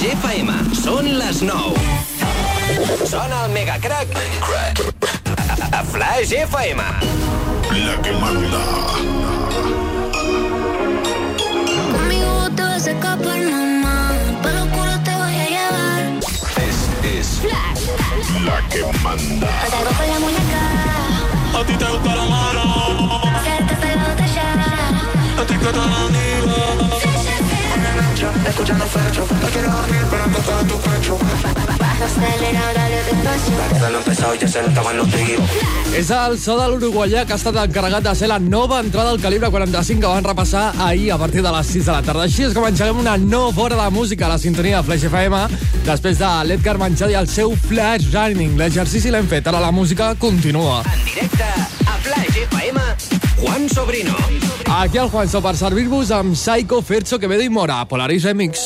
Flash FM. Són les 9. Sona el Mega Crack. A Flash FM. La que manda. Conmigo te vas a escapar, mamá. Para el culo te voy a llevar. This is La que manda. Atado con la muñeca. A ti te gusta la mano, Hacerte hasta la botella. a ti que te la digo. Escuchando fecho, no quiero dormir, pero ando todo en tu pecho. Baja acelerado, dale despacio. De lo empezado ya se notaban los tiros. És el so de l'uruguaià que ha estat encarregat de ser la nova entrada al calibre 45 que van repassar ahir a partir de les 6 de la tarda. Així és com engeguem una nova hora de música a la sintonia de Flash FM després de l'Edgar Manchadi i el seu Flash Running. L'exercici l'hem fet, ara la música continua. En directe a Flash FM. Juan Sobrino. Aquí el Juanso per servir-vos amb Psycho, Fercho, Quevedo i Mora, Polaris Remix.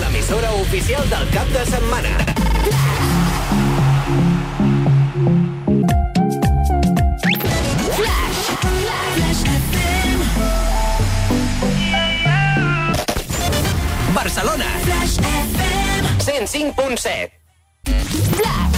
L'emissora oficial del cap de setmana. Barcelona. 105.7.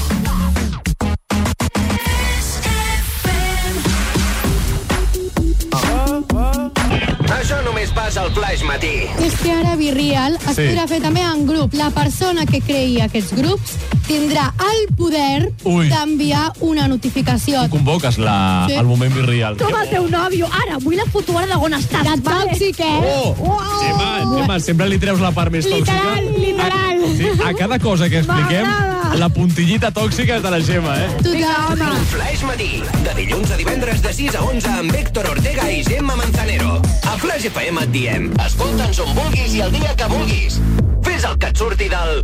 Això només passa al Flash Matí. És que ara Virreal es Sí. podrà fer també en grup. La persona que creï aquests grups tindrà el poder d'enviar una notificació. Convoques la, Sí. el moment virreal. Com el teu nòvio. Ara, vull la foto ara de on estàs. Que tòxic, eh? Oh! Gemma, Gemma, sempre li treus la part més tòxica. Literal, literal. Sí, a cada cosa que expliquem, la puntillita tòxica és de la Gemma, eh? Total. Flash Matí, de dilluns a divendres de 6 a 11 amb Héctor Ortega i Gemma Manzanero. A Flash FM et diem, escolta'ns on vulguis i el dia que vulguis. Fes el que et surti del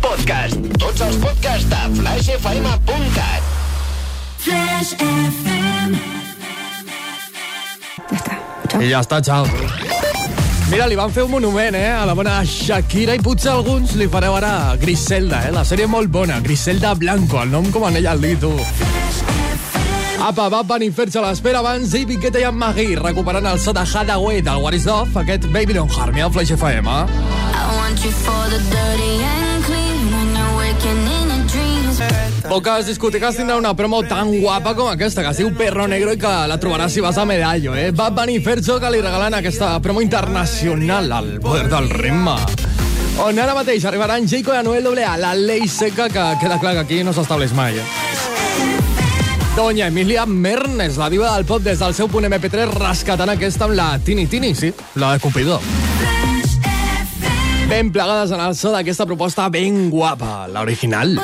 podcast. Tots els podcasts de flashfm.cat. Flash FM. I ja està, xau. Mira, li van fer un monument, eh, a la bona Shakira i potser alguns li fareu ara Griselda, eh? La sèrie molt bona, Griselda Blanco, el nom com en ella el dit, tu. Apa, va venir fer-se a l'espera abans David Guetta i en Magui, recuperant el so de Hadaway del What is Love, aquest Baby Don't Harm Me al Flash FM. I want you for the dirty and clean. When you're waking in your dreams. Poques discoteques tindran una promo tan guapa com aquesta, que es diu Perro Negro i que la trobaràs si vas a Medallo, eh? Va venir Fercho que li regalen aquesta promo internacional al poder del ritme. On ara mateix arribaran Jayco i Anuel AA, la llei seca que queda clar que aquí no s'estableix mai, eh? Doña Emilia Mernes, la diva del pop des del seu punt MP3, rescatant aquesta amb la Tini Tini, sí, la de Cupido. Ben plegades en el so d'aquesta proposta ben guapa, l'original.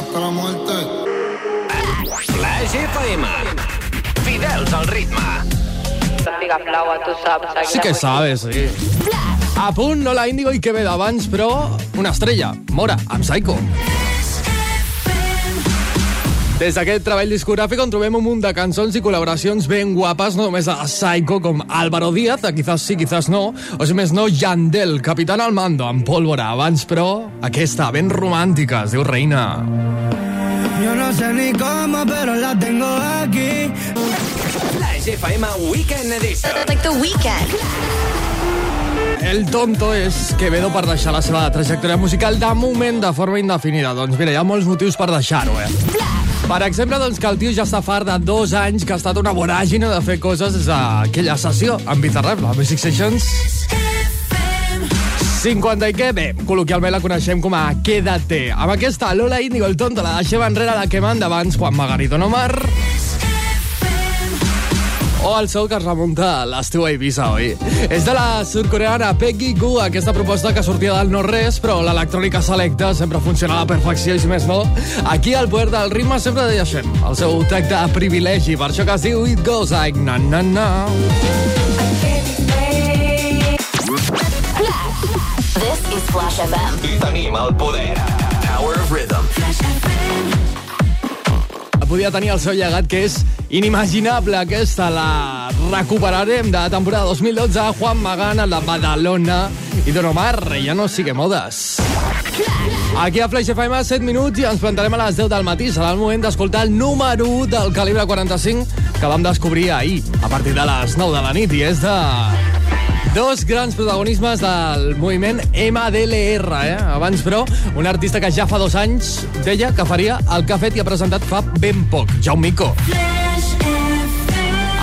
Hasta la muerte. Flash FM. Fidels al ritme. Sí que sabes, sí. A punt, Lola Índigo i Quevedo abans, però una estrella, Mora, amb Psycho. Des d'aquest treball discogràfic on trobem un munt de cançons i col·laboracions ben guapes, no només a Psycho com Álvaro Díaz, de Quizás sí, quizás no, o si més no, Yandel, Capitán al mando, amb pólvora. Abans, però, aquesta, ben romàntica, es diu Reina. Yo no sé ni cómo, pero la tengo aquí. Flash FM Weekend Edition. Like the weekend. El tonto és Quevedo per deixar la seva trajectòria musical de moment de forma indefinida. Doncs mira, hi ha molts motius per deixar-ho, eh? Per exemple, doncs que el tio ja està fart de dos anys que ha estat una voràgina de fer coses des d'aquella sessió amb Bizarrap, la Music Sessions 50 i què? Bé, col·loquialment la coneixem com a Quédate. Amb aquesta Lola Índigo, el tonto, la deixem enrere la que manda abans Juan Magarito Nomar. O el seu que es remunta a l'estiu a Ibiza, oi? És de la sudcoreana Peggy Goo, aquesta proposta que sortia del no-res, però l'electrònica selecta sempre funciona a la perfecció, i si més no, aquí al poder del ritme sempre deixem el seu toc de privilegi, per això que es diu It Goes Like Na Na Na. This is Flash FM. I tenim el poder. Power of Rhythm. Podia tenir el seu llegat, que és inimaginable. Aquesta la recuperarem de temporada 2012. Juan Magana, la Badalona i Don Omar, ja no sigue modes. Aquí a Flash FM, 7 minuts i ens plantarem a les 10 del matí. Serà el moment d'escoltar el número 1 del calibre 45 que vam descobrir ahir, a partir de les 9 de la nit, i és de dos grans protagonismes del moviment MDLR. Eh? Abans, però, un artista que ja fa dos anys deia que faria el que ha fet i ha presentat fa ben poc, Jaumico.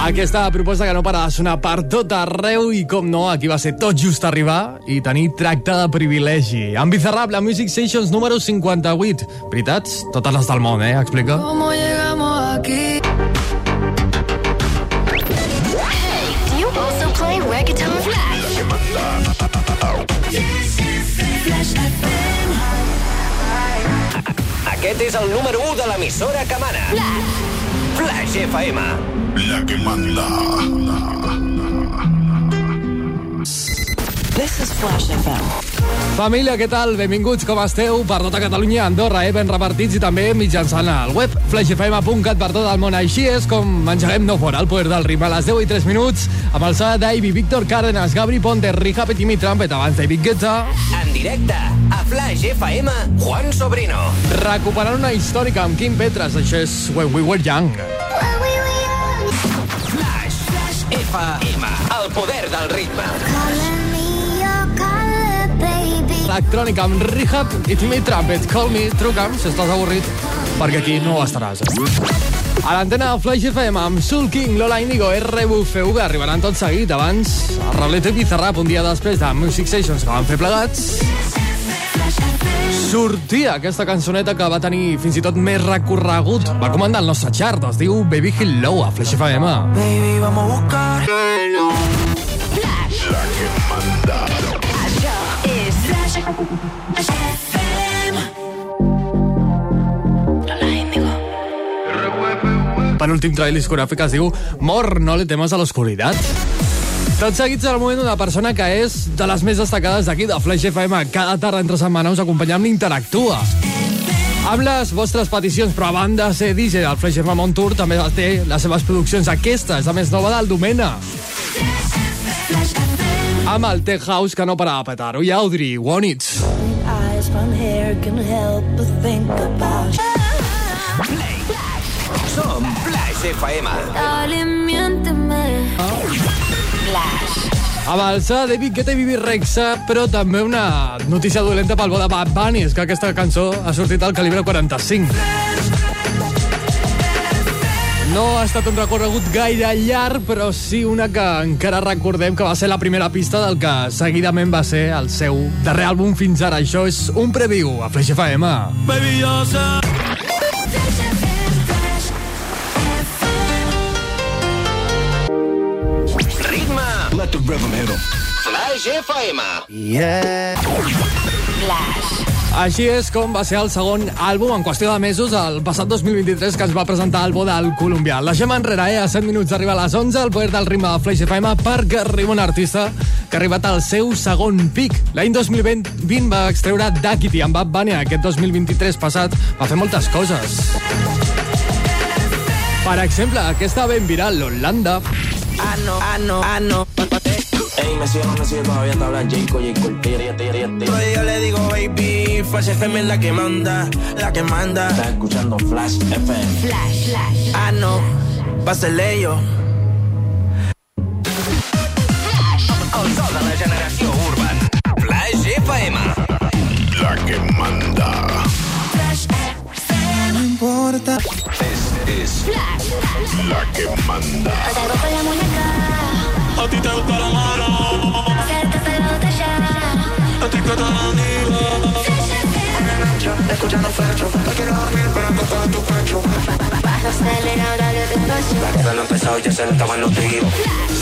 Aquesta proposta que no para de sonar per tot arreu i, com no, aquí va ser tot just arribar i tenir tracte de privilegi. Amb Bizarrap, la Music Sessions número 58. Veritats? Totes les del món, eh? Explica. ¿Cómo llegamos aquí? Aquest és el número 1 de l'emissora que mana. Flash. Flash FM. La que manda. This is Flash FM. Família, què tal? Benvinguts, com esteu? Per tota Catalunya, Andorra, eh? Ben repartits i també mitjançant el web flashfm.cat per tot el món. Així és com engeguem no fora el poder del ritme a les 10 i 3 minuts amb el so de Davey, Víctor Cárdenas, Gabri Ponte, Rija Petimi Trumpet, abans David Guetta. En directe, Flash FM, Juan Sobrino. Recuperant una històrica amb Kim Petras, això és When We Were Young. Flash, Flash FM, el poder del ritme. Electrònica amb Rehab i Timmy Trumpet. Call me, truca'm si estàs avorrit, perquè aquí no ho estaràs. A l'antena de Flash FM amb Soul King, Lola Indigo, RBFV arribaran tot seguit. Abans, Arrolete i Bizarrap, un dia després de Music Sessions que van fer plegats. Sortia aquesta cançoneta que va tenir fins i tot més recorregut. Va comandar el nostre chart, es diu Baby Hello a Flash FM. Baby, vamos a buscar. La que manda. Això és Flash Índigo. penúltim treball discogràfic es diu Mor, no le temes a l'oscuritat. Tot seguit serà el moment d'una persona que és de les més destacades d'aquí, de Flash FM. Cada tarda entre setmana us acompanyam l'Interactua. Amb les vostres peticions, però a banda de ser DJ del Flash FM on Tour, també té les seves produccions. Aquesta és la més nova del Domena. Amb el Tech House que no para de petar-ho. I Audrey, Want It. Som Flash FM. Dale, miénteme. Amb el de David Guetta i Bibi Rexa, però també una notícia dolenta pel bo de Bad Bunny, és que aquesta cançó ha sortit al calibre 45. No ha estat un recorregut gaire llarg, però sí una que encara recordem que va ser la primera pista del que seguidament va ser el seu darrer àlbum fins ara. Això és un preview a Flash FM. Baby, rhythm hit 'em. Flash FM. Flash. Així és com va ser el segon àlbum en qüestió de mesos el passat 2023 que ens va presentar el bo del colombià. La gem enrere, eh? A 7 minuts d'arribar a les 11, el poder del ritme de Flash FM perquè arriba un artista que ha arribat al seu segon pic. L'any 2020 va extreure Duckity amb Bad Bunny. Aquest 2023 passat va fer moltes coses. Per exemple, aquesta ben viral, l'Holanda. Ah, no, ah, no, ah, no. Ey, me sigue, me sigue, todavía te habla Jayco, Jayco, tigre, tigre, tigre. Yo le digo, baby, Flash FM es la que manda, la que manda. Estás escuchando Flash FM. Flash. Flash. Ah, no, va a ser ello. El so de la generació urban. Flash FM. La que manda. No importa. Es, es la que manda. Salgo con la muñeca. A ti te gusta la mano. Escuchando Flash, no quiero dormir, pero tocar tu pecho. Baja acelerado, dale despacio. Pero no empezado, ya se estaban los tiros.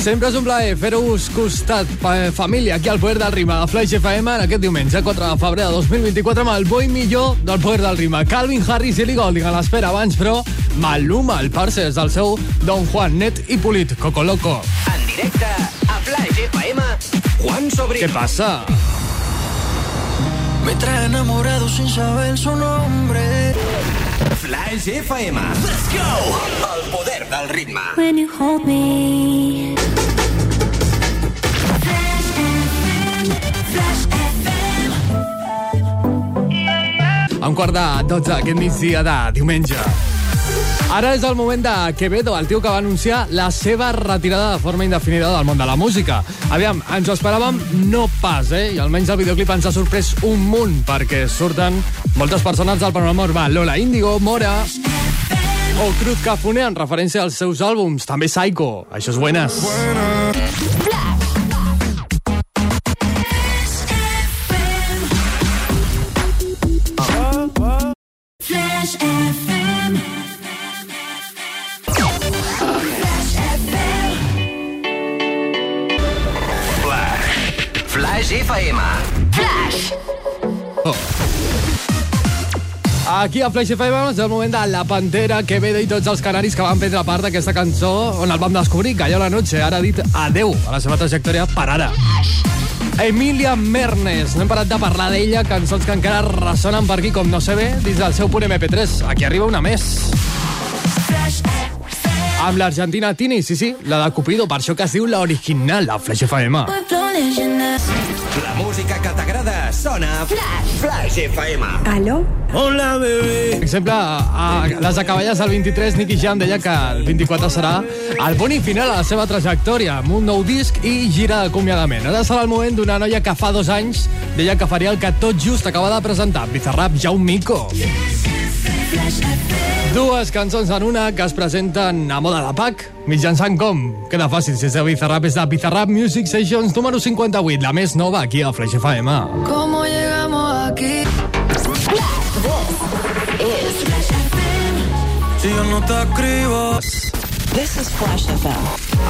Sempre és un plaer fer-vos costat, família, aquí al Poder del Rima, a Flash FM, en aquest diumenge, 4 de febrer de 2024, amb el bo i millor del Poder del Rima. Calvin Harris i Ellie Goulding a l'espera abans, però Maluma, el parce, és del seu Don Juan, net i polit, Coco Loco. En directe, a Flash FM, Juan Sobrino. Què passa? Me trae enamorado sin saber su nombre. Flash FM. Let's go! El poder del ritme. When you hold me. Flash FM. Flash FM. a un quart de 12 aquest migdia de diumenge. Ara és el moment de Quevedo, el tio que va anunciar la seva retirada de forma indefinida del món de la música. Aviam, ens ho esperàvem no pas, eh? I almenys el videoclip ens ha sorprès un munt, perquè surten moltes persones del panorama urbà. Lola Índigo, Mora o Cruz Cafuné en referència als seus àlbums. També Psycho. Això és buenas. Flash a Flash FM és el moment de La Pantera, Quevedo i tots els canaris que van prendre part d'aquesta cançó on el vam descobrir, Calló la noche. Ara ha dit adeu a la seva trajectòria per ara. Emilia Mernes. No hem parat de parlar d'ella, cançons que encara ressonen per aquí com no sé bé, dins del seu punt MP3. Aquí arriba una més. Amb l'argentina Tini, sí, sí, la de Cupido, per això que es diu l'original, la Flash FM. La música que t'agrada sona a Flash FM. Aló? Hola, bebé. Per exemple, a les acaballes del 23, Nicky Jam deia que el 24 serà el punt i final a la seva trajectòria, amb un nou disc i gira d'acomiadament. Ara serà el moment d'una noia que fa dos anys deia que faria el que tot just acaba de presentar, Bizarrap Jaumico. Dues cançons en una que es presenten a moda de pack, mitjançant com? Queda fàcil, si és de Bizarrap, és de Bizarrap Music Sessions número 58, la més nova aquí a Flash FM. ¿Cómo llegamos aquí? Si yo no te escribo. This is Flash FM.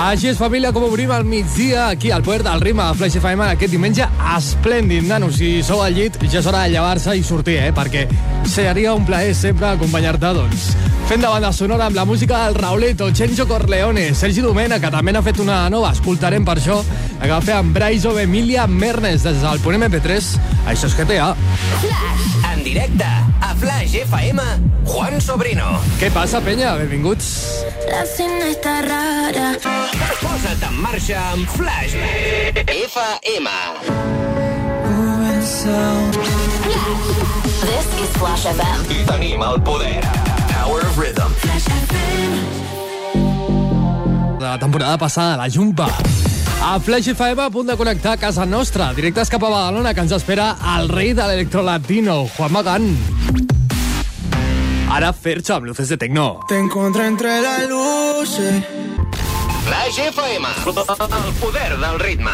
Així és, família, com obrim el migdia aquí al poder del ritme de Flash FM aquest diumenge esplèndid, nano. Si sou al llit, ja és hora de llevar-se i sortir, eh? Perquè seria un plaer sempre acompanyar-te, doncs. Fent de banda sonora amb la música del Rauleto, Chencho Corleone, Sergi Domena, que també n'ha fet una nova, escoltarem per això, la que va fer amb Bryce o Emilia Mernes des del punt MP3. Això és GTA. En directe a Flash FM, Juan Sobrino. Què passa, penya? Benvinguts. La cena está rara. Posa't en marxa amb Flash FM. This is Flash FM. I tenim el poder. Power of Rhythm. de la temporada passada, la Jumpa. A Flash FM a punt de connectar a casa nostra. Directes cap a Badalona, que ens espera el rei de l'electrolatino, Juan Magán. Ara Fercho amb luces de tecno. Te encontré entre las luces. Flash FM. El poder del ritme.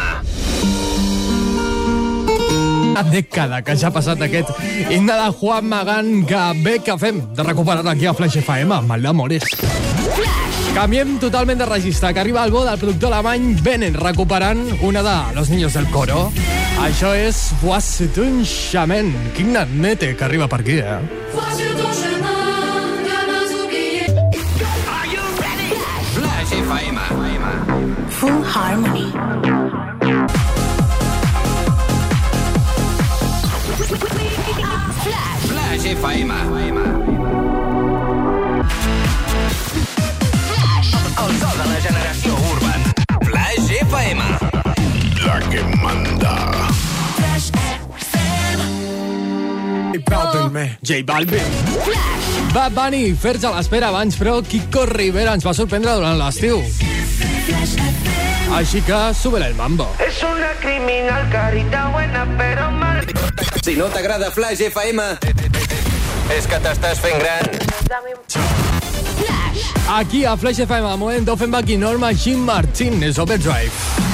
Una dècada que ja ha passat aquest himne de Juan Magán que bé que fem de recuperar aquí a Flash FM amb el d'Amores. Canviem totalment de registre, que arriba el bo del productor alemany Benen, recuperant una de Los Niños del Coro. Això és Voici Chamen. Quin nete que arriba per aquí, eh? Flash FM. Full Harmony. Flash FM. Que manda. J Balvin. Bad Bunny, fer-se a l'espera abans, però Kiko Rivera ens va sorprendre durant l'estiu. Així que súbele el mambo. Es una criminal, carita buena, pero mal. Si no t'agrada Flash FM, és que t'estàs fent gran. Aquí a Flash FM, al moment d'Offenbach i Norma Jean Martin, és Overdrive.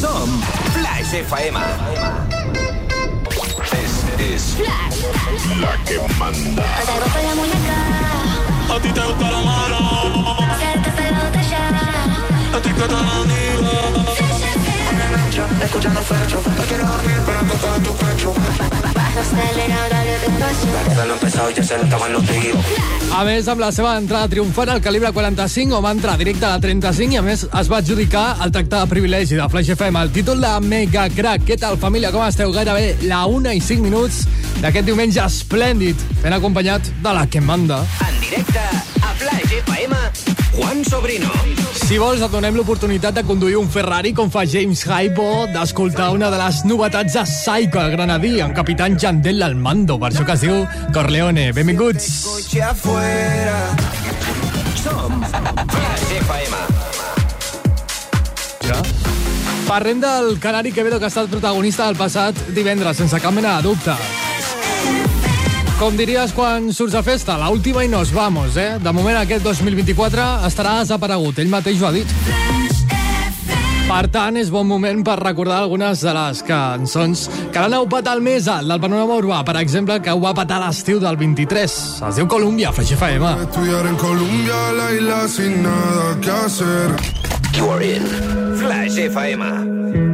Som Flash FM. This is La que manda. Te rompo la muñeca. A ti te gusta la mano. Hacerte pelota ya. A ti que te la digo. Escuchando fecho. No quiero dormir, pero tocar tu pecho. A més, amb la seva entrada triomfant al calibre 45, on va entrar directe a la 35 i, a més, es va adjudicar el tracte de privilegi de Flash FM, el títol de Mega Crack. Què tal, família? Com esteu? Gairebé la 1 i 5 minuts d'aquest diumenge esplèndid, ben acompanyat de la que manda. en directe a Flash FM, Juan Sobrino. Si vols, et donem l'oportunitat de conduir un Ferrari com fa James Hype o d'escoltar una de les novetats de Psycho al Granadí amb Capitán Jandel al mando, per això que es diu Corleone. Benvinguts. Som Flash FM. Ja. Parlem del Canari Quevedo, que ha estat protagonista del passat divendres, sense cap mena de dubte. Com diries quan surts a festa? La última i nos vamos, eh? De moment aquest 2024 estarà desaparegut, ell mateix ho ha dit. Per tant, és bon moment per recordar algunes de les cançons que l'han petat el més alt del panorama urbà. Per exemple, que ho va petar l'estiu del 23. Es diu Columbia, Flash FM. Estudiar en Colombia, la isla sin nada que hacer. You are in Flash FM.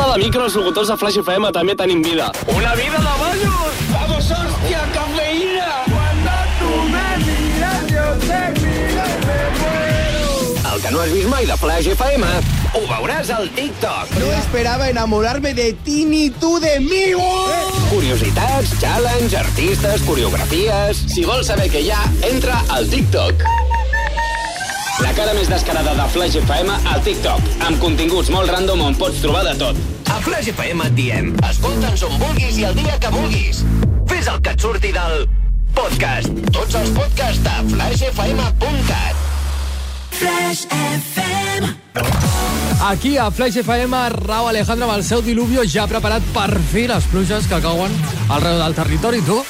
Fora de micro, els locutors de Flash FM també tenim vida. Una vida de ballos! Vamos, hostia, cafeína. Cuando tú me miras, yo te miro y me muero. El que no has vist mai de Flash FM, ho veuràs al TikTok. No esperaba enamorarme de ti ni tú de mí. Curiositats, challenge, artistes, coreografies... Si vols saber què hi ha, entra al TikTok. La cara més descarada de Flash FM al TikTok, amb continguts molt random on pots trobar de tot. A Flash FM et diem, escolta'ns on vulguis i el dia que vulguis. Fes el que et surti del podcast. Tots els podcasts de flashfm.cat. Flash FM. Aquí a Flash FM, Rau Alejandro amb el seu diluvio ja ha preparat per fi les pluges que cauen arreu del territori, tu?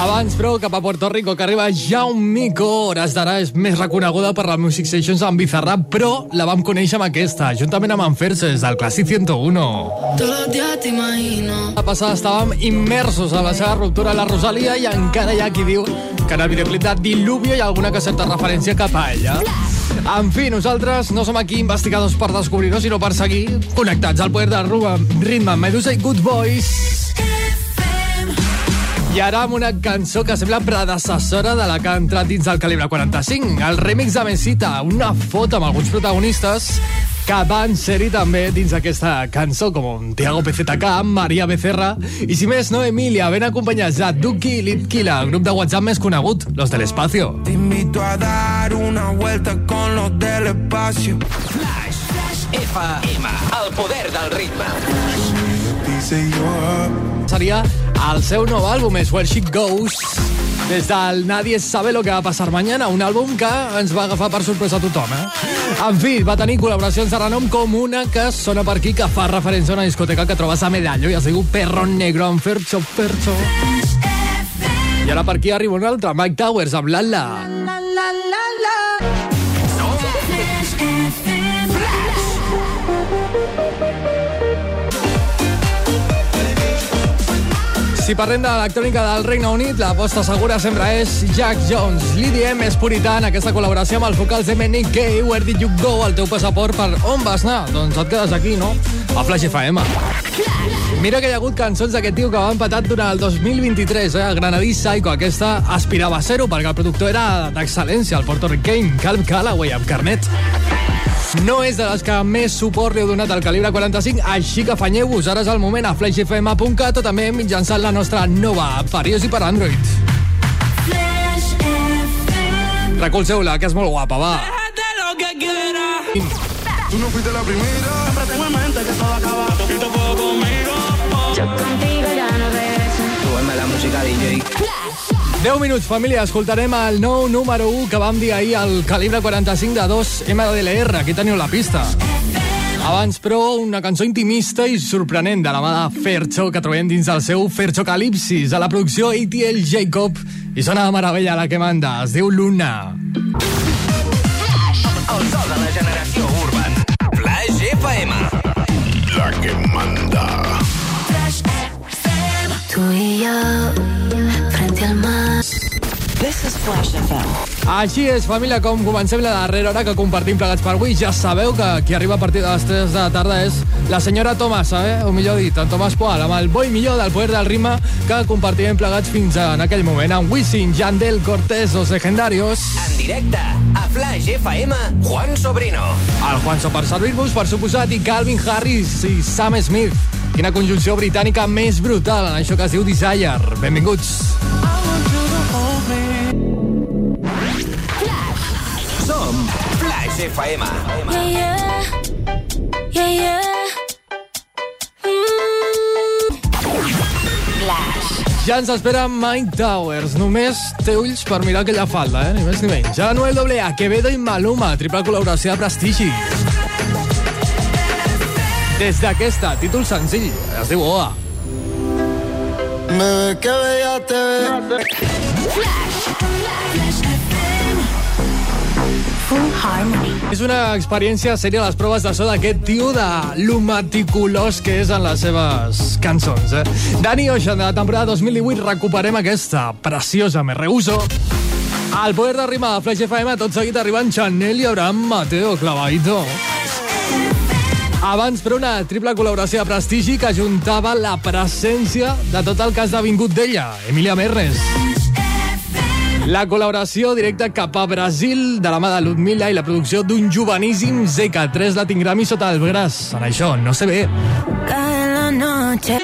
Abans, però, cap a Puerto Rico, que arriba Jaumico. Hores d'ara és més reconeguda per la Music Sessions amb Bizarrap, però la vam conèixer amb aquesta, juntament amb en Ferses, del Clàssic 101. Todos los días te imagino. La passada estàvem immersos en la seva ruptura a la Rosalia i encara hi ha qui diu que en el videoclip de Diluvio hi ha alguna que certa referència cap a ella. En fi, nosaltres no som aquí investigadors per descobrir-ho, sinó per seguir connectats al poder de Ruba, Ritme, Medusa i Good Boys. I ara amb una cançó que sembla predecessora de la que ha entrat dins del calibre 45, el remix de Mesita, una foto amb alguns protagonistes que van ser-hi també dins aquesta cançó, com Tiago PZK, Maria Becerra, i si més no, Emilia, ben acompanyats de Duki Litkila, el grup de WhatsApp més conegut, Los del Espacio. Te invito a dar una vuelta con los del espacio. Flash FM, el poder del ritme. Yo, Seria el seu nou àlbum, és Where She Goes, des del Nadie sabe lo que va a pasar mañana, un àlbum que ens va agafar per sorpresa a tothom, eh? En fi, va tenir col·laboracions de renom com una que sona per aquí, que fa referència a una discoteca que trobes a Medallo i es diu Perro Negro amb Fercho Fercho. I ara per aquí arriba un altre, Mike Towers amb Lala. Flash Si parlem de l'electrònica del Regne Unit, l'aposta segura sempre és Jack Jones. L'IDM és purità en aquesta col·laboració amb els vocals de MNK, Where Did You Go, el teu passaport per on vas anar? Doncs et quedes aquí, no? A Flash FM. Mira que hi ha hagut cançons d'aquest tio que va empatat durant el 2023, eh? Granadí Psycho. Aquesta aspirava a ser-ho perquè el productor era d'excel·lència, el porto-riqueny Caleb Calloway, amb carnet. No és de les que més suport li heu donat al calibre 45, així que afanyeu-vos, ara és el moment a flashfm.cat o també mitjançant la nostra nova app per iOS i per Android. Recolzeu-la, que és molt guapa, va. tú no fuiste la primera. Contigo ya no regreso. Súbeme la música, DJ. 10 minuts, família, escoltarem el nou número 1 que vam dir ahir al calibre 45 de 2 MDLR. Aquí teniu la pista. Abans, però, una cançó intimista i sorprenent de la mà de Fercho, que trobem dins del seu Fercho Calipsis, a la producció ATL Jacob, i sona de meravella la que manda, es diu Luna. El so de la generació urban. Flash FM. La que manda. Flash FM. Tú y yo, frente al mar. This is Flash FM. Així és, família, com comencem la darrera hora que compartim plegats per avui. Ja sabeu que qui arriba a partir de les 3 de la tarda és la senyora Tomasa, eh? o millor dit, en Tomàs Poal, amb el bo i millor del poder del ritme que compartirem plegats fins en aquell moment amb Wisin, Yandel, Cortés, los legendarios, En directe, a Flash FM, Juan Sobrino. el Juanso per servir-vos, per suposat, i Calvin Harris i Sam Smith. Quina conjunció britànica més brutal en això que es diu Desire. Benvinguts. FM. Yeah, yeah. Yeah, yeah. Ja ens espera Mike Towers. Només té ulls per mirar aquella falda, eh? Ni més ni menys. Anuel AA, Quevedo i Maluma, triple col·laboració de prestigi. Des d'aquesta, títol senzill, es diu OA. Bebé, que bella te ves. Full És una experiència sèria a les proves de so d'aquest tio de lo meticulós que és en les seves cançons. Eh? Dani Ocean, de la temporada 2018, recuperem aquesta preciosa Me Rehuso. Al poder de rima de Flash FM, tot seguit arriben Chanel i Abraham Mateo Clavadito. Abans, però, una triple col·laboració de prestigi que juntava la presència de tot el que ha esdevingut d'ella, Emilia Mernes. La col·laboració directa cap a Brasil de la mà de Ludmilla i la producció d'un joveníssim ZK3 la tindrà mi sota el braç. En això no bé. Cae la noche.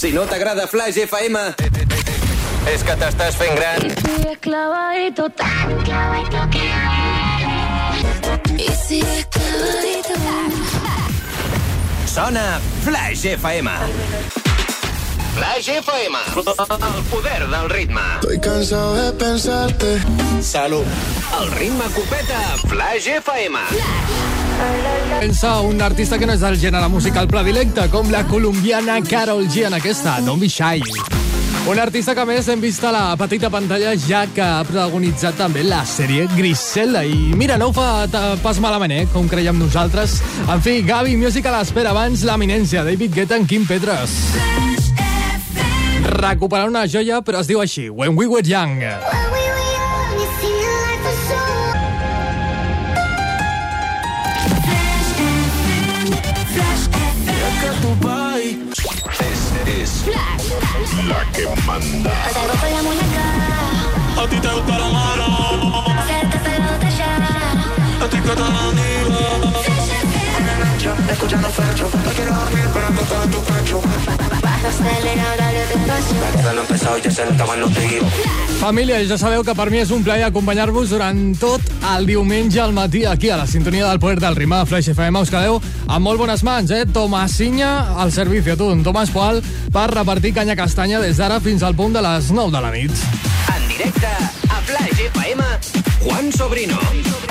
Si no t'agrada Flash FM, és que t'estàs fent gran. Es clavadito. tan clavadito que- Y si clavadito. Sona Flash FM. Flash FM. El poder del ritme. Estoy cansado de pensarte. Salut. El ritme copeta Flash FM. Pensa un artista que no és del gènere musical predilecte, com la colombiana Carol G en aquesta, Don't Be Shy. Un artista que a més hem vist a la petita pantalla ja que ha protagonitzat també la sèrie Grisela. I mira, no ho fa pas malament, eh? Com creiem nosaltres. En fi, Gavi Music a l'espera abans l'eminència, David Guetta en Kim Petras. Recuperar una joia, però es diu així, When We Were Young. Es la que manda. Salgo con la muñeca. A ti te gusta. Cerca pegándote ya. A ti que te la digo. Escuchando Fercho. No quiero dormir, pero ando todo en tu pecho. Família, ja sabeu que per mi és un plaer acompanyar-vos durant tot el diumenge al matí aquí a la sintonia del poder del rimar Flash FM. Us quedeu amb molt bones mans, eh? Tomasinya al servicio, tu, un Tomàs Poal, per repartir canya castanya des d'ara fins al punt de les 9 de la nit. En directe a Flash FM, Juan Sobrino.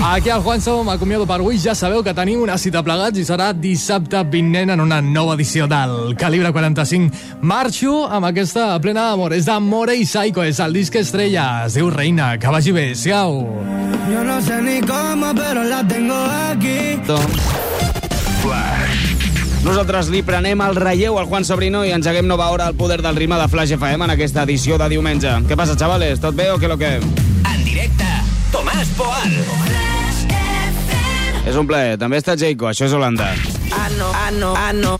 Aquí al Juanso m'acomiado per avui. Ja sabeu que tenim una cita plegats i serà dissabte vinent en una nova edició del Calibre 45. Marxo amb aquesta plena d'amor. És d'Amore i Psycho, és el disc estrella. Es diu Reina. Que vagi bé. Siau. Yo no sé ni cómo, pero la tengo aquí. Nosaltres li prenem el relleu al Juan Sobrino i engeguem nova hora al poder del rima de Flash FM en aquesta edició de diumenge. Què passa, xavales? Tot bé o què lo que? Poal. És un plaer. També està Jayco, això és Holanda. Ah, no, ah, no, ah, no.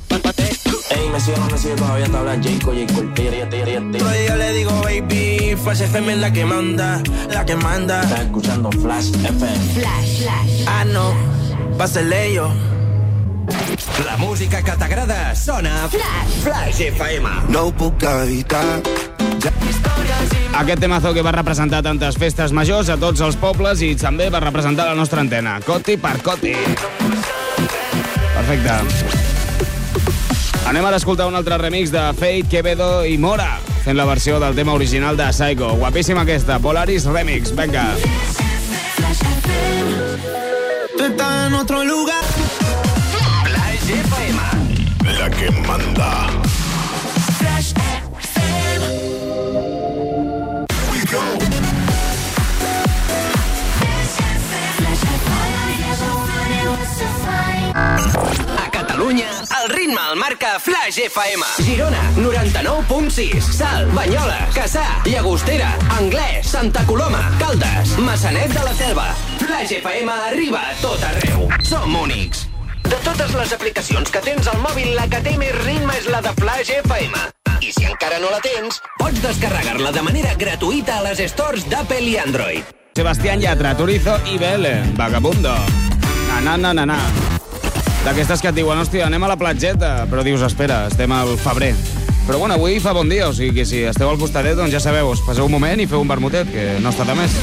Ey, me sigue, no me sigue, todavía te hablan Jayco, Jayco, el tigre, tigre, tigre. Pero yo le digo, baby, Flash FM es la que manda, la que manda. Estás escuchando Flash FM. Flash, flash. Ah, no, va a ser ello. La música que t'agrada sona Flash. Flash FM. No puc evitar. Aquest temazo que va representar tantes festes majors a tots els pobles i també va representar la nostra antena. Coti per coti. Perfecte. Anem ara a escoltar un altre remix de Fate, Quevedo i Mora, fent la versió del tema original de Psycho. Guapíssima aquesta, Polaris Remix. Vinga. Tú estás en otro lugar. La que manda. El ritme el marca Flash FM. Girona, 99.6. Salt, Banyoles, Cassà, Llagostera, Anglès, Santa Coloma, Caldes, Massanet de la Selva. Flash FM arriba a tot arreu. Som únics. De totes les aplicacions que tens al mòbil, la que té més ritme és la de Flash FM. I si encara no la tens, pots descarregar-la de manera gratuïta a les stores d'Apple i Android. Sebastián Yatra, Turizo i Bele, Vagabundo. Na, na, na, na, na. D'aquestes que et diuen, hòstia, anem a la platgeta, però dius, espera, estem al febrer. Però bueno, avui fa bon dia, o sigui que si esteu al costadet, doncs ja sabeu, us passeu un moment i feu un vermutet, que no està de més.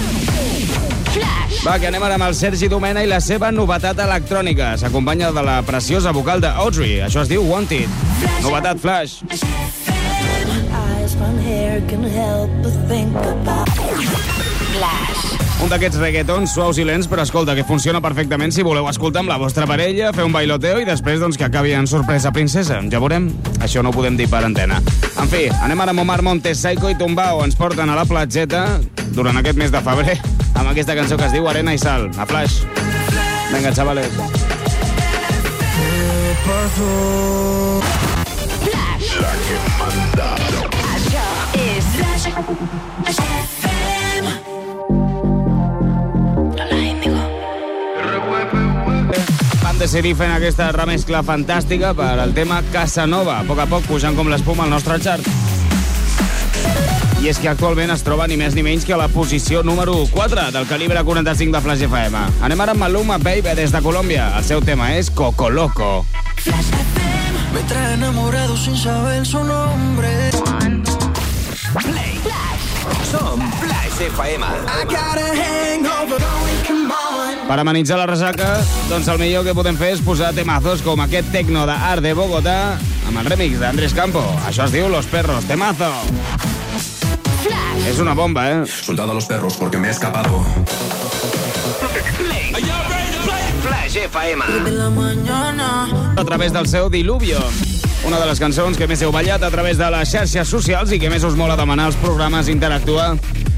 Va, que anem ara amb el Sergi Domena i la seva novetat electrònica. S'acompanya de la preciosa vocal de Audrey. Això es diu Wanted. Novetat Flash. Flash. Un d'aquests reggaetons suaus i lents, però escolta, que funciona perfectament si voleu escoltar amb la vostra parella, fer un bailoteo i després doncs, que acabi en sorpresa princesa. Ja veurem. Això no ho podem dir per antena. En fi, anem ara amb Omar Montes, Psycho i Tumbao. Ens porten a la platgeta durant aquest mes de febrer amb aquesta cançó que es diu Arena i Sal, a Flash. Vinga, xavales. Flash. La que manda. Això és Flash Van decidir fent aquesta remescla fantàstica per al tema Casanova, a poc a poc pujant com l'espuma al nostre chart. I és que actualment es troba ni més ni menys que a la posició número 4 del calibre 45 de Flash FM. Anem ara amb Maluma Baby des de Colòmbia. El seu tema és Coco Loco. Me trae enamorado sin saber su nombre. Play. Som Flash FM. I got a hangover going. Per amenitzar la ressaca, doncs el millor que podem fer és posar temazos com aquest tecno d'Art de Bogotà amb el remix d'Andrés Campo. Això es diu Los Perros, temazo. Flash. És una bomba, eh? Soltado a los perros porque me he escapado. Flash FM. A través del seu Diluvio. Una de les cançons que més heu ballat a través de les xarxes socials i que més us mola demanar als programes Interactua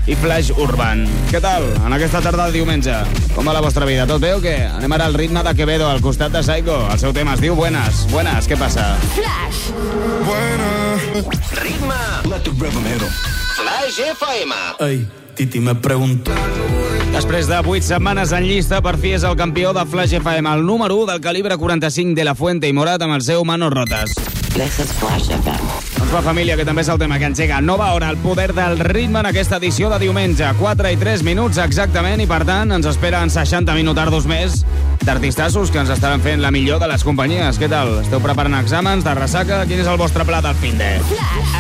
i Flash Urban. Què tal? En aquesta tarda de diumenge. Com va la vostra vida? Tot bé o què? Anem ara al ritme de Quevedo, al costat de Psycho. El seu tema es diu Buenas. Buenas, què passa? Flash. Ritme. Let the rhythm hit 'em. Flash FM. Ay, Titi me preguntó. Després de 8 setmanes en llista, per fi és el campió de Flash FM, el número 1 del calibre 45 de la Fuente i Morat amb el seu Manos Rotes. Doncs va, família, que també és el tema que engega nova hora, el poder del ritme en aquesta edició de diumenge. 4 i 3 minuts exactament, i per tant ens esperen 60 minutardos més d'artistassos que ens estaran fent la millor de les companyies. Què tal? Esteu preparant exàmens de ressaca? Quin és el vostre pla del fin de?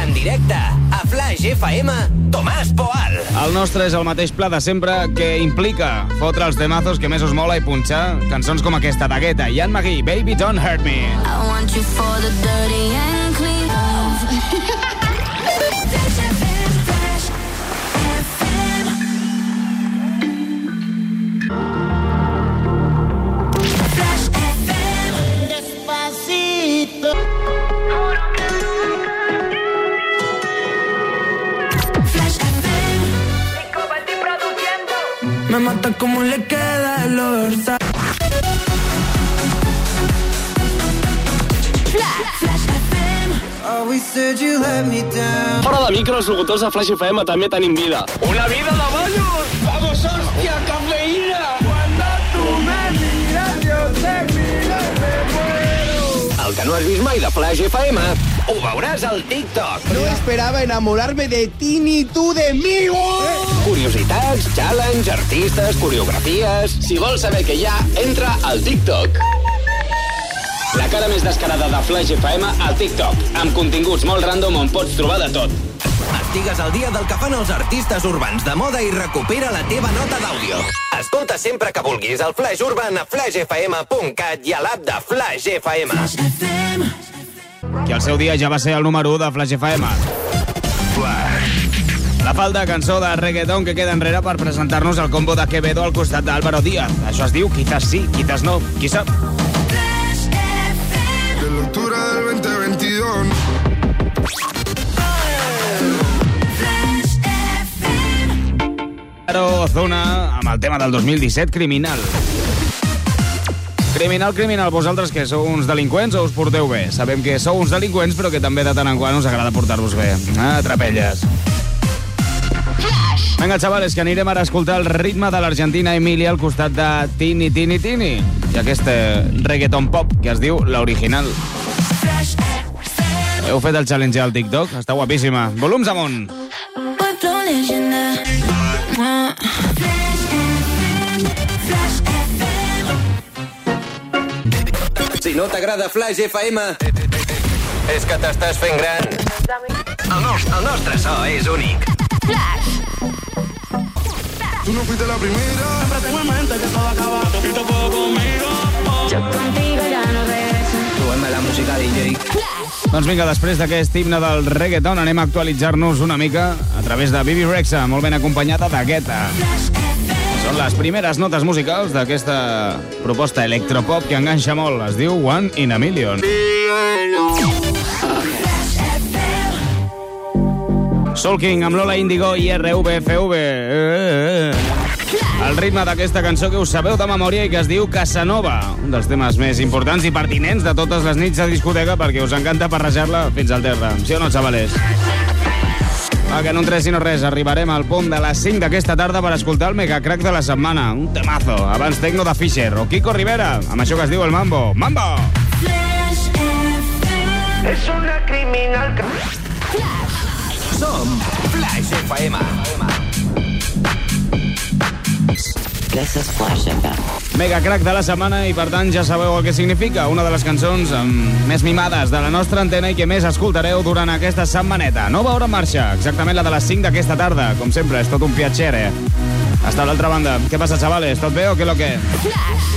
En directe, a Flash FM, Tomàs Poal. El nostre és el mateix pla de sempre que implica fotre els temazos que més us mola i punxar cançons com aquesta de Guetta i Anne Magui, Baby Don't Hurt Me. I want you for the dirty and clean. Flash Me mata como le queda el orza. Flash. Flash FM. Always said you let me down. Fora de micro, els locutors de Flash FM també tenim vida. Una vida de ballos! Vamos, hòstia, cafeïna! Cuando tu me miras, yo te miro y me muero. El que no has vist mai de Flash FM, ho veuràs al TikTok. No esperaba enamorarme de ti ni tú de mí. Curiositats, challenge, artistes, coreografies... Si vols saber què hi ha, entra al TikTok. La cara més descarada de Flash FM al TikTok, amb continguts molt random on pots trobar de tot. Estigues al dia del que fan els artistes urbans de moda i recupera la teva nota d'àudio. Escolta sempre que vulguis el Flash Urban a flashfm.cat i a l'app de Flash FM. Que al seu dia ja va ser el número 1 de Flash FM. La falda cançó de reggaeton que queda enrere per presentar-nos el combo de Quevedo al costat d'Álvaro Díaz. Això es diu quizás sí, quizás no, qui sap. De altura del 2022. Claro, Ozuna, amb el tema del 2017, Criminal. Criminal, criminal, vosaltres que sou uns delinqüents o us porteu bé? Sabem que sou uns delinqüents, però que també de tant en quant us agrada portar-vos bé. Ah, trapelles. Vinga, xavales, que anirem ara a escoltar el ritme de l'Argentina Emilia al costat de Tini, Tini, Tini. I aquest eh, reggaeton pop que es diu l'original. Heu fet el challenge al TikTok? Està guapíssima. Volums amunt. Si no t'agrada Flash FM, és que t'estàs fent gran. El nostre, el nostre so és únic. Tú no fuiste la primera. Siempre tengo en mente que todo acaba y te puedo conmigo. Yo contigo ya no regreso. Subem la música, DJ. Doncs vinga, després d'aquest himne del reggaeton anem a actualitzar-nos una mica a través de Bibi Rexa, molt ben acompanyada de Guetta. Són les primeres notes musicals d'aquesta proposta electropop que enganxa molt. Es diu One in a Million. Soul King amb Lola Indigo i RVFV. Eh, eh, eh. El ritme d'aquesta cançó que us sabeu de memòria i que es diu Casanova, un dels temes més importants i pertinents de totes les nits de discoteca perquè us encanta parrejar-la fins al terra. Sí o no, xavalers? Va, que no entres sinó res, arribarem al punt de les 5 d'aquesta tarda per escoltar el megacrack de la setmana, un temazo, abans Tecno de Fisher o Kiko Rivera, amb això que es diu el Mambo. Mambo! Es una criminal. Som Flash FM. This is Flash FM. Megacrack de la setmana i, per tant, ja sabeu el que significa. Una de les cançons més mimades de la nostra antena i que més escoltareu durant aquesta setmaneta. Nova hora en marxa, exactament la de les 5 d'aquesta tarda. Com sempre, és tot un piacere. Està a l'altra banda. Què passa, xavales? Tot bé o què lo que?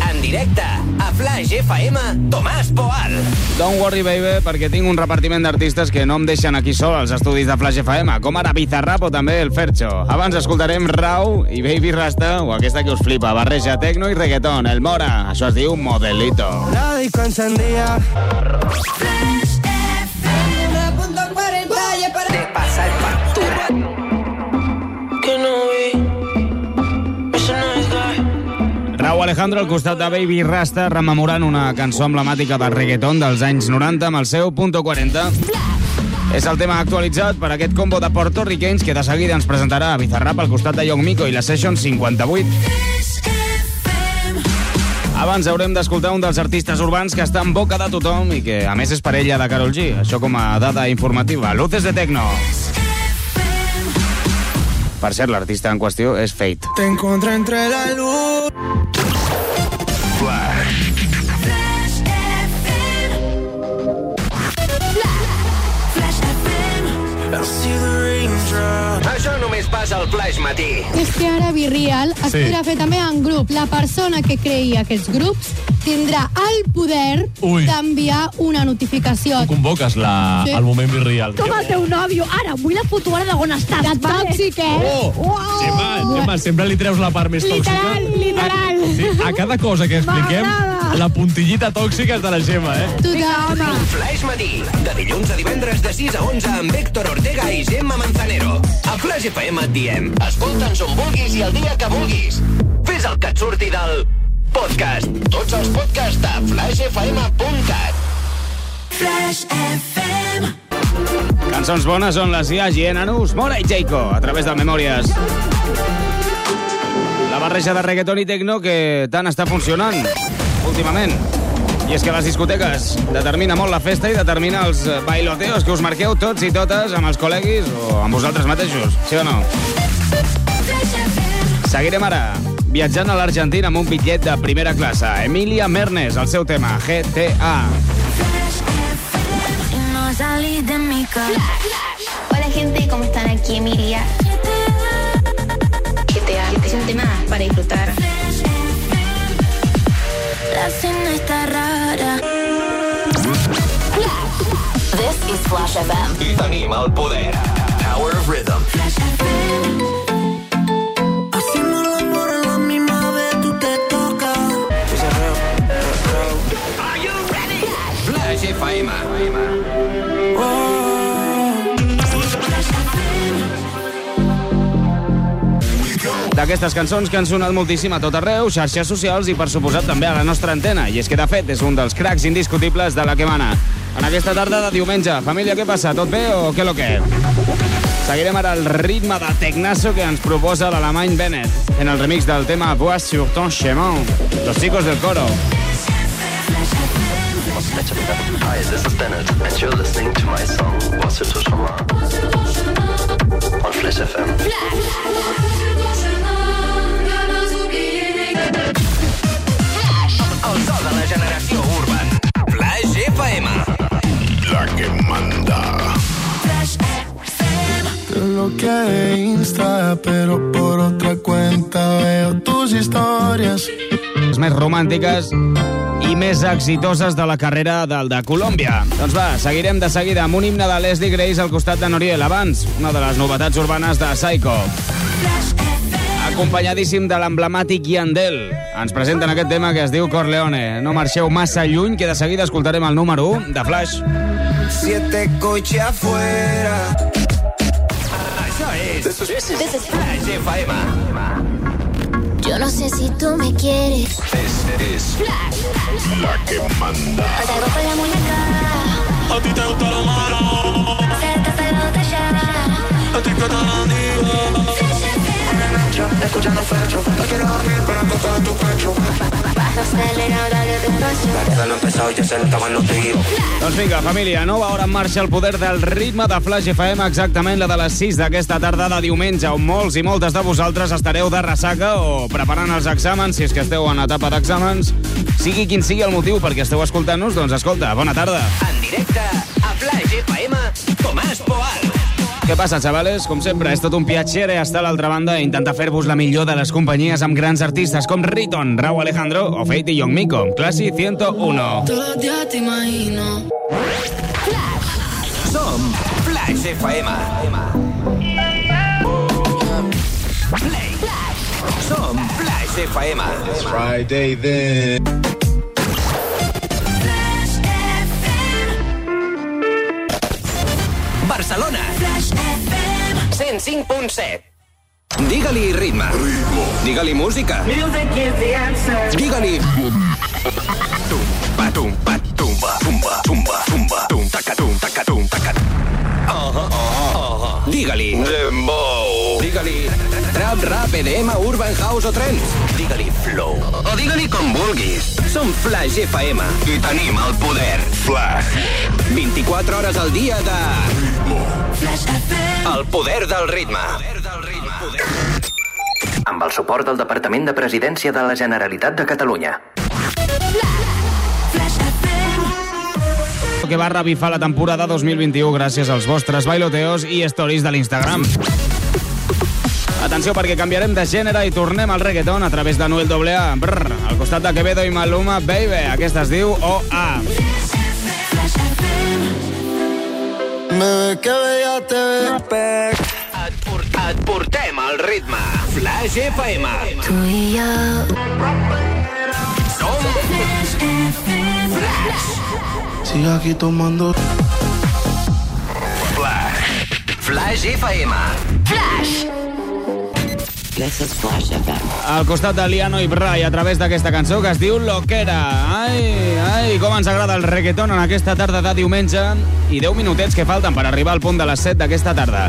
En directe, a Flash FM, Tomàs Poal. Don't worry, baby, perquè tinc un repartiment d'artistes que no em deixen aquí sol als estudis de Flash FM, com ara Bizarrap o també el Fercho. Abans escoltarem Rau i Baby Rasta, o aquesta que us flipa, barreja tecno i reggaeton, el Mora. Això es diu Modelito. La disco encendida. Te Alejandro al costat de Baby Rasta rememorant una cançó emblemàtica del reggaeton dels anys 90 amb el seu Punto 40. És el tema actualitzat per aquest combo de portorriquenys que de seguida ens presentarà a Bizarrap al costat de Young Miko i la Session 58. Abans haurem d'escoltar un dels artistes urbans que està en boca de tothom i que, a més, és parella de Carol G. Això com a dada informativa. Luces de Tecno. Per cert, l'artista en qüestió és Fate. Te encontré entre la luz. Això només passa al Flash Matí. És que ara Virreal es Sí. podrà fer també en grup. La persona que creï aquests grups tindrà el poder d'enviar una notificació. Convoques la, Sí. el moment virreal. Com el teu nòvio. Ara, vull la foto ara de on estàs. Que tòxic, eh? Oh! Uau! Gemma, Gemma, sempre li treus la part més tòxica. Literal, literal. A, sí, a cada cosa que expliquem, la puntillita tòxica és de la Gemma, eh? Totalment. Flash Matí, de dilluns a divendres de 6 a 11 amb Héctor Ortega i Gemma Manzanero. A Flash FM et diem, escolta'ns on vulguis i el dia que vulguis. Fes el que et surti del podcast. Tots els podcasts de flashfm.cat. Flash FM. Cançons bones són les Yagi, Enanus, Mora i Jayco, a través de Memòries. La barreja de reggaeton i tecno que tant està funcionant últimament. I és que les discoteques determina molt la festa i determina els eh, bailoteos que us marqueu tots i totes amb els col·leguis o amb vosaltres mateixos, sí o no? Seguirem ara viatjant a l'Argentina amb un bitllet de primera classe. Emilia Mernes, el seu tema, GTA. No salí de mi casa. Hola gente, ¿cómo están? Aquí Emilia. GTA es un tema para disfrutar. La cena está rara. This is Flash FM. I tenim el poder. Power of Rhythm. FM. D'aquestes cançons que han sonat moltíssim a tot arreu, xarxes socials i, per suposat, també a la nostra antena. I és que, de fet, és un dels cracs indiscutibles de la que mana. En aquesta tarda de diumenge. Família, què passa? Tot bé o què lo que? Seguirem ara el ritme de Tecnasso que ens proposa l'alemany Bennett en el remix del tema Voix sur ton chemin. Los chicos del coro. Hi, this is Bennett, and you're listening to my song, to Chemin, on Flash FM. El so de la generació urban. Flash FM. La que manda. Flash que de Insta, pero por otra cuenta veo tus historias. Les més romàntiques i més exitoses de la carrera del de Colòmbia. Doncs va, seguirem de seguida amb un himne de Leslie Grace al costat de Noriel. Abans, una de les novetats urbanes de Psycho. Acompanyadíssim de l'emblemàtic Yandel. Ens presenten aquest tema que es diu Corleone. No marxeu massa lluny, que de seguida escoltarem el número 1 de Flash. Siete coches afuera. Això és... This is Flash FM. Yo no sé si tú me quieres. Is Flash. la que manda. O te hago con la muñeca. A ti te gusta lo malo. Hacerte pelota ya. A ti que te lo digo. Escuchando fecho. No quiero dormir, pero tocar tu pecho. Doncs vinga, família, nova hora en marxa el poder del ritme de Flash FM, exactament la de les 6 d'aquesta tarda de diumenge, on molts i moltes de vosaltres estareu de ressaca o preparant els exàmens, si és que esteu en etapa d'exàmens. Sigui quin sigui el motiu perquè esteu escoltant-nos, doncs escolta, bona tarda. En directe a Flash FM, Tomàs Poal. Què passa, xavales? Com sempre, és tot un piacere estar a l'altra banda i intentar fer-vos la millor de les companyies amb grans artistes com Riton, Rau Alejandro o Fate i Young Miko, Classy 101. Todos los días te imagino. Som Flash FM. Play. Som Flash FM. It's Friday then. 105.7. Digue-li ritme. Digue-li música. Digue-li... Tumba, tumba, tumba, tumba, tumba, tumba, tum, taca, tum, taca, tum, taca. Uh -huh, uh -huh. Digue-li... Dembow. Digue-li... Trap, rap, EDM, urban house o trends. Digue-li flow. O digue-li com vulguis. Som Flash FM i tenim el poder. Flash. 24 hores al dia de... El poder del ritme. Amb el suport del Departament de Presidència de la Generalitat de Catalunya. Que va revifar la temporada 2021 gràcies als vostres bailoteos i stories de l'Instagram. Atenció perquè canviarem de gènere i tornem al reggaeton a través de Noel AA. Brr, al costat de Quevedo i Maluma, baby. Aquesta es diu OA. Flash Bebé, que bella te ves. Et, por et portem el ritme. Flash FM. Tú y yo. Som Flash FM. Sigue aquí tomando. Flash. Flash FM. Flash. Al costat de Liano i Brai a través d'aquesta cançó que es diu Loquera. Ai, ai, com ens agrada el reggaeton en aquesta tarda de diumenge i 10 minutets que falten per arribar al punt de les 7 d'aquesta tarda.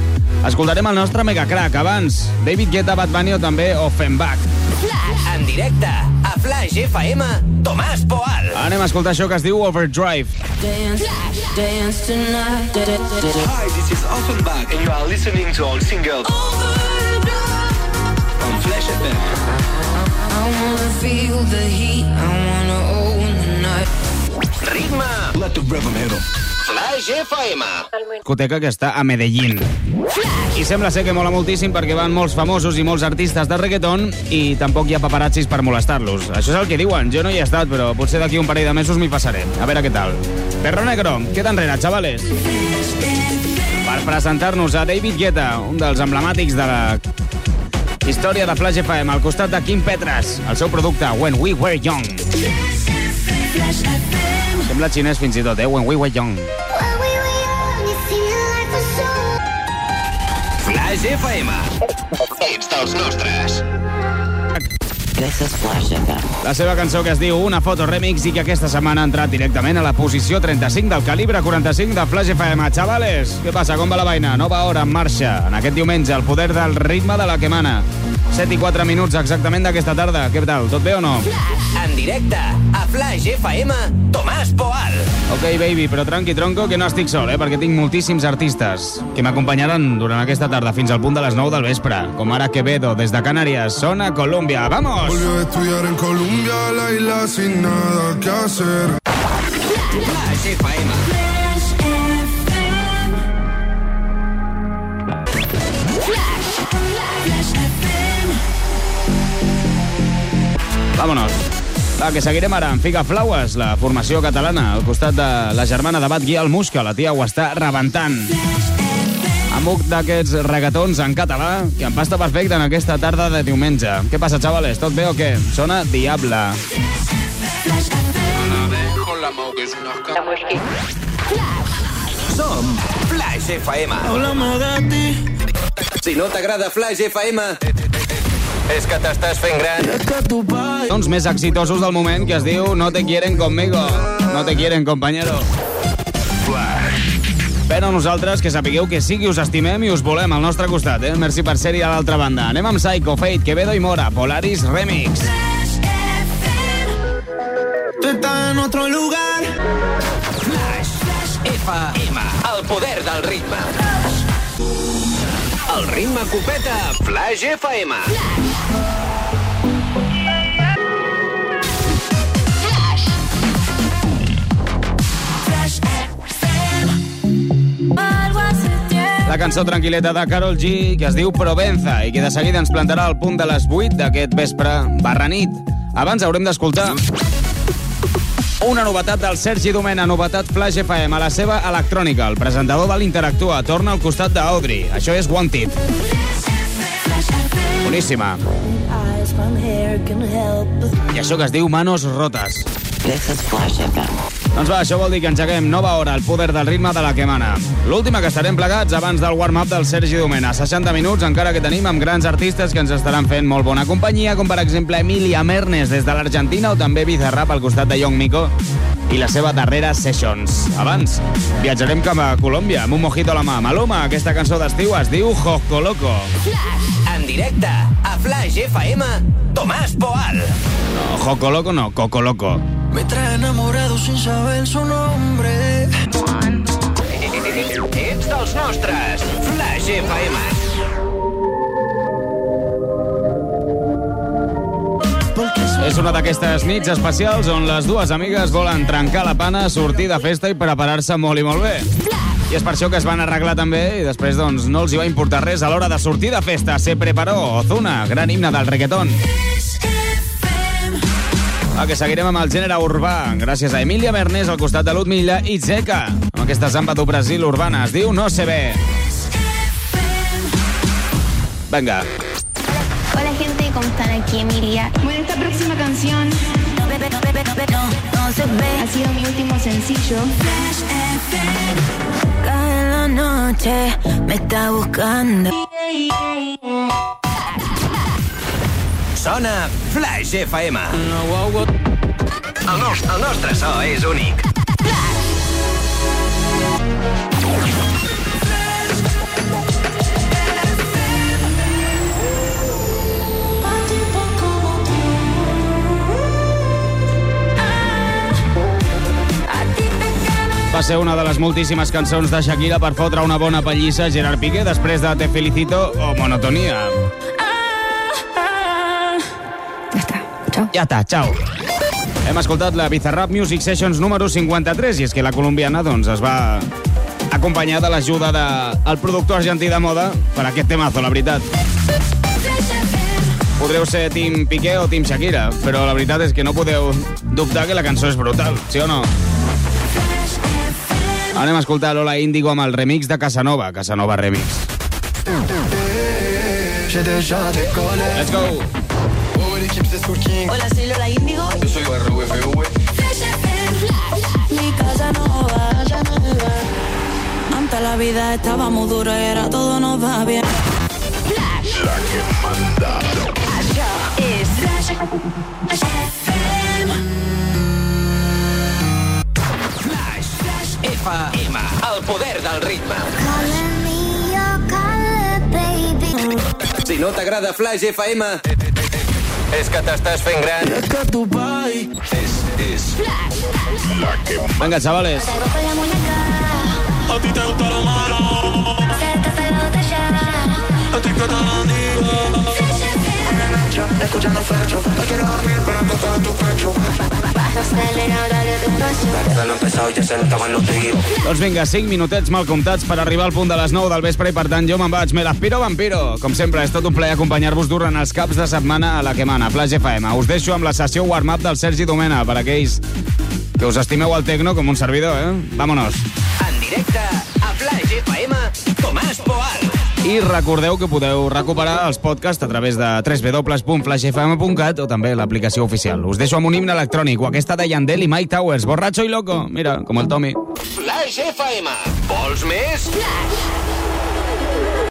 Escoltarem el nostre megacrack abans. David Guetta, Bad Bunny o també Offenbach. Flash. En directe a Flash FM, Tomàs Poal. Anem a escoltar això que es diu Overdrive. Dance, dance tonight. Hi, this is Offenbach, and you are listening to our single on Flash FM. I wanna feel the heat. I wanna own the night. Ritme. Let the rhythm hit 'em. Flash FM. discoteca que està a Medellín. I sembla ser que mola moltíssim perquè van molts famosos i molts artistes de reggaeton i tampoc hi ha paparazzis per molestar-los. Això és el que diuen. Jo no hi he estat, però potser d'aquí un parell de mesos m'hi passaré. A veure què tal. Perro Negro, queda enrere, xavales. Per presentar-nos a David Guetta, un dels emblemàtics de la història de Flash FM, al costat de Kim Petras, el seu producte When We Were Young. Sembla xinès fins i tot, eh? When We Were Young. Flash FM. Ets dels nostres. This is Flash FM. La seva cançó que es diu Una foto remix i que aquesta setmana ha entrat directament a la posició 35 del calibre 45 de Flash FM. Xavales, què passa? Com va la vaina? Nova hora en marxa. En aquest diumenge, el poder del ritme de la que mana. 7 i 4 minuts exactament d'aquesta tarda. Què tal? Tot bé o no? En directe a Flash FM, Tomàs Poal. Ok, baby, però tranqui, tronco, que no estic sol, eh? Perquè tinc moltíssims artistes que m'acompanyaran durant aquesta tarda fins al punt de les 9 del vespre. Com ara Quevedo, des de Canàries, sona Colòmbia. ¡Vamos! Volvió a estudiar en Colombia, la isla sin nada que hacer. Flash FM. Vámonos. Va, que seguirem ara amb Figa Flaues, la formació catalana, al costat de la germana de Bat Guial Musca. La tia ho està rebentant. Amb un d'aquests regatons en català que em pasta perfecte en aquesta tarda de diumenge. Què passa, xavales? Tot bé o què? Sona Diable. Som Flash FM. Hola, Magati. Si no t'agrada Flash FM, és que t'estàs fent gran. Uns més exitosos del moment que es diu No te quieren conmigo, no te quieren compañero. Però nosaltres que sapigueu que sí que us estimem i us volem al nostre costat, eh? Merci per ser-hi a l'altra banda. Anem amb Psycho, Fate, Quevedo i Mora, Polaris Remix. Tú estás en otro lugar. Flash FM. El poder del ritme. El ritme copeta Flash FM. La cançó tranquil·leta de Carol G, que es diu Provenza, i que de seguida ens plantarà al punt de les 8 d'aquest vespre barra nit. Abans haurem d'escoltar una novetat del Sergi Domena, novetat Flash FM, a la seva electrònica. El presentador de l'Interactua torna al costat d'Audrey. Això és. Boníssima. Can help but I això que es diu Manos Rotes. This is Flash FM. Doncs va, això vol dir que engeguem nova hora, el poder del ritme de la que mana. L'última que estarem plegats abans del warm-up del Sergi Domena. 60 minuts encara que tenim amb grans artistes que ens estaran fent molt bona companyia, com per exemple Emilia Mernes des de l'Argentina o també Bizarrap al costat de Young Miko i la seva darrera Sessions. Abans, viatjarem cap a Colòmbia amb un mojito a la mà. Maluma, aquesta cançó d'estiu es diu Joco Loco. Directe a Flash FM, Tomàs Poal. No, Joco Loco no, Coco Loco. Me trae enamorado sin saber su nombre. Ets dels nostres. Flash FM. És una d'aquestes nits especials on les dues amigues volen trencar la pana, sortir de festa i preparar-se molt i molt bé. I és per això que es van arreglar també i després doncs, no els hi va importar res a l'hora de sortir de festa. Se preparó Ozuna, gran himne del reggaeton. El que seguirem amb el gènere urbà, gràcies a Emilia Mernes al costat de Ludmilla i Zeca, amb aquesta zamba do Brasil urbana. Es diu No se ve. Venga. Hola gente, ¿cómo están? Aquí Emilia. Bueno, esta próxima canción ha sido mi último sencillo. Cae la noche, me está buscando. Sona Flash FM. El, nos el nostre so és únic. Va ser una de les moltíssimes cançons de Shakira per fotre una bona pallissa a Gerard Piqué després de Te Felicito o Monotonia. Ja està, ciao. Hem escoltat la Bizarrap Music Sessions número 53 i és que la colombiana doncs, es va acompanyar de l'ajuda del de, productor argentí de moda per aquest temazo, la veritat. Podreu ser Team Piqué o Team Shakira, però la veritat és que no podeu dubtar que la cançó és brutal, sí o no? Anem a escoltar Lola Índigo amb el remix de Casanova, Casanova Remix. Let's go! Hola, soy Lola Índigo. Yo soy RUFV. Mi casa no va, ya no va. Antes la vida estaba muy dura y ahora todo nos va bien. La que manda. Es Flash FM. El poder del ritme. Si no t'agrada Flash FM, és que t'estàs fent gran. Es, es la que. Venga, chavales. A ti te gusta lo malo. A ti que te lo digo. Escuchando Fercho, no quiero dormir, pero tocar tu pecho. Baja acelerado, dale La guerra no ha empezado, ya se acaban los tiros. Doncs vinga, 5 minutets mal comptats per arribar al punt de les 9 del vespre i per tant jo me'n vaig. Me l'aspiro vampiro. Com sempre, és tot un plaer acompanyar-vos durant els caps de setmana a la que mana, Flash FM. Us deixo amb la sessió warm-up del Sergi Domena per aquells que us estimeu el tecno com un servidor, eh? Vámonos. En directe a Flash FM, Tomàs Poal. I recordeu que podeu recuperar els podcasts a través de www.flashfm.cat o també l'aplicació oficial. Us deixo amb un himne electrònic o aquesta de Yandel i Mike Towers, borracho i loco. Mira, com el Tommy. Flash FM. Vols més? Flash.